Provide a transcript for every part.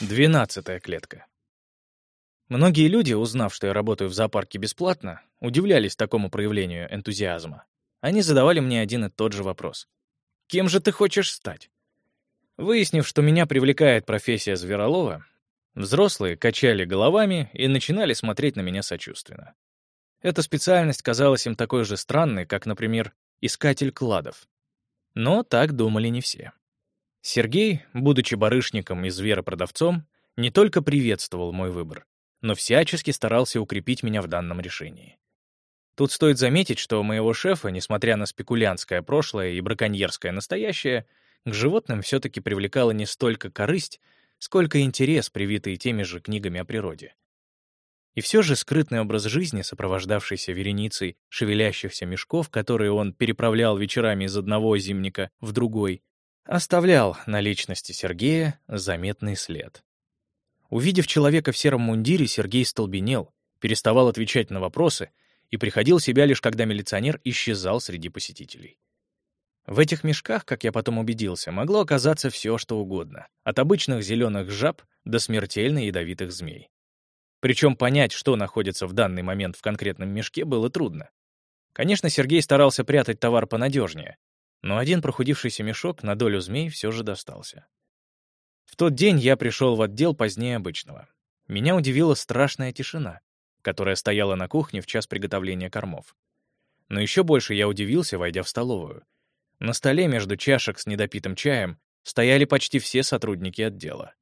Двенадцатая клетка. Многие люди, узнав, что я работаю в зоопарке бесплатно, удивлялись такому проявлению энтузиазма. Они задавали мне один и тот же вопрос. «Кем же ты хочешь стать?» Выяснив, что меня привлекает профессия зверолова, взрослые качали головами и начинали смотреть на меня сочувственно. Эта специальность казалась им такой же странной, как, например, искатель кладов. Но так думали не все. Сергей, будучи барышником и зверопродавцом, не только приветствовал мой выбор, но всячески старался укрепить меня в данном решении. Тут стоит заметить, что моего шефа, несмотря на спекулянтское прошлое и браконьерское настоящее, к животным все-таки привлекала не столько корысть, сколько интерес, привитый теми же книгами о природе. И все же скрытный образ жизни, сопровождавшийся вереницей шевелящихся мешков, которые он переправлял вечерами из одного зимника в другой, оставлял на личности Сергея заметный след. Увидев человека в сером мундире, Сергей столбенел, переставал отвечать на вопросы и приходил в себя лишь когда милиционер исчезал среди посетителей. В этих мешках, как я потом убедился, могло оказаться все, что угодно, от обычных зеленых жаб до смертельно ядовитых змей. Причем понять, что находится в данный момент в конкретном мешке, было трудно. Конечно, Сергей старался прятать товар понадежнее, но один прохудившийся мешок на долю змей все же достался. В тот день я пришел в отдел позднее обычного. Меня удивила страшная тишина, которая стояла на кухне в час приготовления кормов. Но еще больше я удивился, войдя в столовую. На столе между чашек с недопитым чаем стояли почти все сотрудники отдела.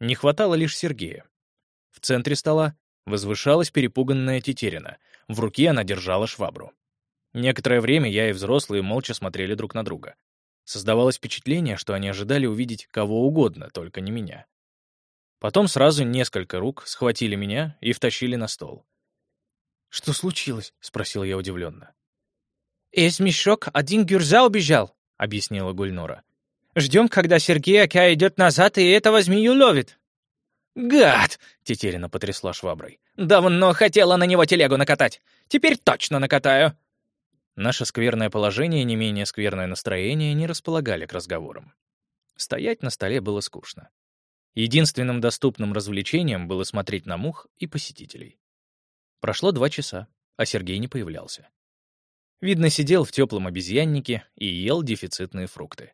Не хватало лишь Сергея. В центре стола возвышалась перепуганная Тетерина. В руке она держала швабру. Некоторое время я и взрослые молча смотрели друг на друга. Создавалось впечатление, что они ожидали увидеть кого угодно, только не меня. Потом сразу несколько рук схватили меня и втащили на стол. «Что случилось?» — спросил я удивленно. «Из мешок один гюрза убежал», — объяснила Гульнора. «Ждем, когда Сергей Ака идет назад и этого змею ловит». «Гад!» — Тетерина потрясла шваброй. «Давно хотела на него телегу накатать. Теперь точно накатаю». Наше скверное положение и не менее скверное настроение не располагали к разговорам. Стоять на столе было скучно. Единственным доступным развлечением было смотреть на мух и посетителей. Прошло два часа, а Сергей не появлялся. Видно, сидел в теплом обезьяннике и ел дефицитные фрукты.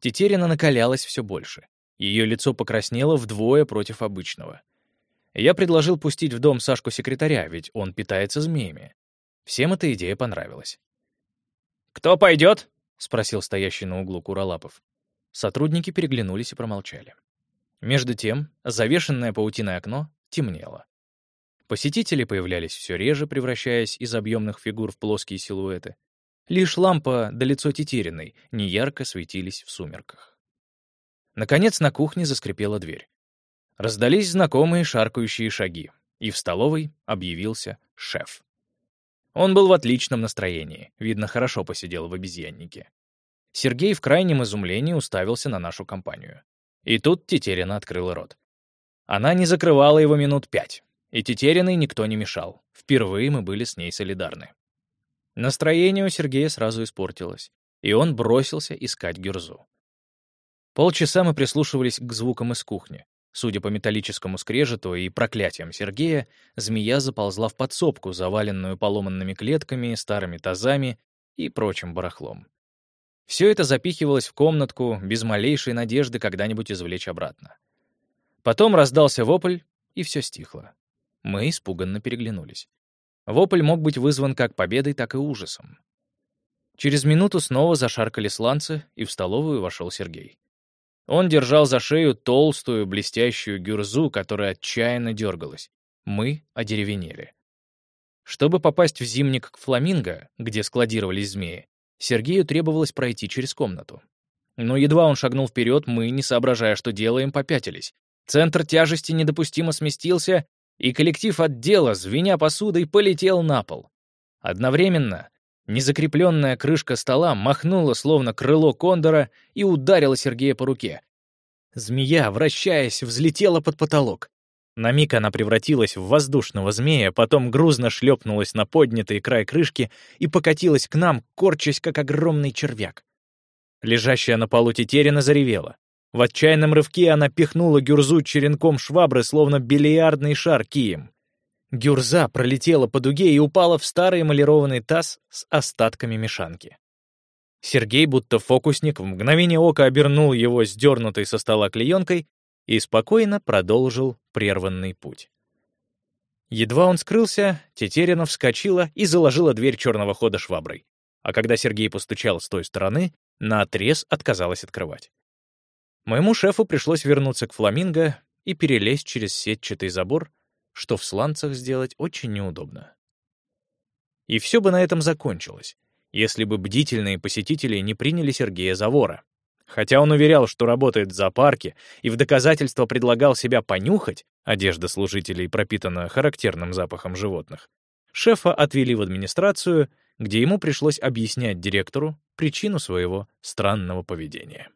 Тетерина накалялась все больше. Ее лицо покраснело вдвое против обычного. Я предложил пустить в дом Сашку-секретаря, ведь он питается змеями. Всем эта идея понравилась. «Кто пойдет?» — спросил стоящий на углу Куролапов. Сотрудники переглянулись и промолчали. Между тем, завешенное паутиной окно темнело. Посетители появлялись все реже, превращаясь из объемных фигур в плоские силуэты. Лишь лампа да лицо Тетериной неярко светились в сумерках. Наконец на кухне заскрипела дверь. Раздались знакомые шаркающие шаги, и в столовой объявился шеф. Он был в отличном настроении, видно, хорошо посидел в обезьяннике. Сергей в крайнем изумлении уставился на нашу компанию. И тут Тетерина открыла рот. Она не закрывала его минут пять, и Тетериной никто не мешал. Впервые мы были с ней солидарны. Настроение у Сергея сразу испортилось, и он бросился искать Гюрзу. Полчаса мы прислушивались к звукам из кухни, Судя по металлическому скрежету и проклятиям Сергея, змея заползла в подсобку, заваленную поломанными клетками, старыми тазами и прочим барахлом. Все это запихивалось в комнатку без малейшей надежды когда-нибудь извлечь обратно. Потом раздался вопль, и все стихло. Мы испуганно переглянулись. Вопль мог быть вызван как победой, так и ужасом. Через минуту снова зашаркали сланцы, и в столовую вошел Сергей. Он держал за шею толстую, блестящую гюрзу, которая отчаянно дергалась. Мы одеревенели. Чтобы попасть в зимник к фламинго, где складировались змеи, Сергею требовалось пройти через комнату. Но едва он шагнул вперед, мы, не соображая, что делаем, попятились. Центр тяжести недопустимо сместился, и коллектив отдела, звеня посудой, полетел на пол. Одновременно Незакрепленная крышка стола махнула, словно крыло кондора, и ударила Сергея по руке. Змея, вращаясь, взлетела под потолок. На миг она превратилась в воздушного змея, потом грузно шлепнулась на поднятый край крышки и покатилась к нам, корчась, как огромный червяк. Лежащая на полу тетерина заревела. В отчаянном рывке она пихнула Гюрзу черенком швабры, словно бильярдный шар кием. Гюрза пролетела по дуге и упала в старый эмалированный таз с остатками мешанки. Сергей, будто фокусник, в мгновение ока обернул его сдернутой со стола клеенкой и спокойно продолжил прерванный путь. Едва он скрылся, Тетерина вскочила и заложила дверь черного хода шваброй. А когда Сергей постучал с той стороны, наотрез отказалась открывать. Моему шефу пришлось вернуться к фламинго и перелезть через сетчатый забор, что в сланцах сделать очень неудобно. И все бы на этом закончилось, если бы бдительные посетители не приняли Сергея за вора. Хотя он уверял, что работает в зоопарке, и в доказательство предлагал себя понюхать, одежда служителей пропитана характерным запахом животных, шефа отвели в администрацию, где ему пришлось объяснять директору причину своего странного поведения.